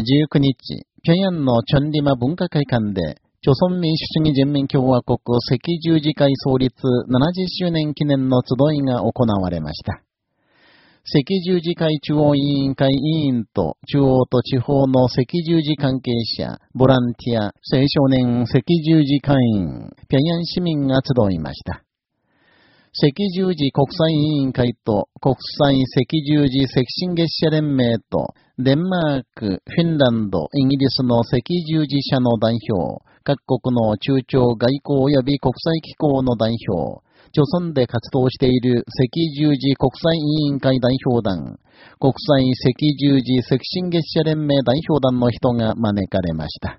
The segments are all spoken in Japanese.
19日、平壌のチョンリマ文化会館で、朝鮮民主主義人民共和国赤十字会創立70周年記念の集いが行われました。赤十字会中央委員会委員と中央と地方の赤十字関係者、ボランティア、青少年赤十字会員、平壌市民が集いました。赤十字国際委員会と国際赤十字赤新月社連盟とデンマーク、フィンランド、イギリスの赤十字社の代表、各国の中朝外交及び国際機構の代表、朝鮮で活動している赤十字国際委員会代表団、国際赤十字赤新月社連盟代表団の人が招かれました。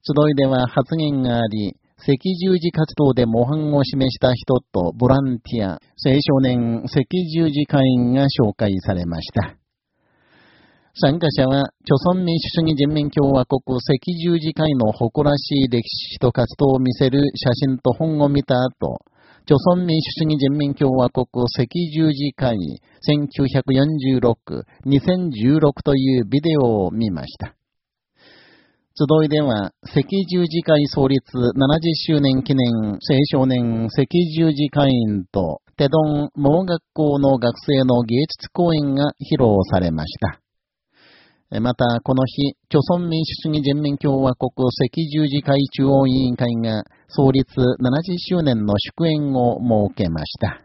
集いでは発言があり、赤十字活動で模範を示した人とボランティア、青少年赤十字会員が紹介されました。参加者は、朝鮮民主主義人民共和国赤十字会の誇らしい歴史と活動を見せる写真と本を見た後、朝鮮民主主義人民共和国赤十字会1946、2016というビデオを見ました。集いでは、赤十字会創立70周年記念青少年赤十字会員と、テドン盲学校の学生の芸術公演が披露されました。また、この日、朝鮮民主主義人民共和国赤十字会中央委員会が創立70周年の祝宴を設けました。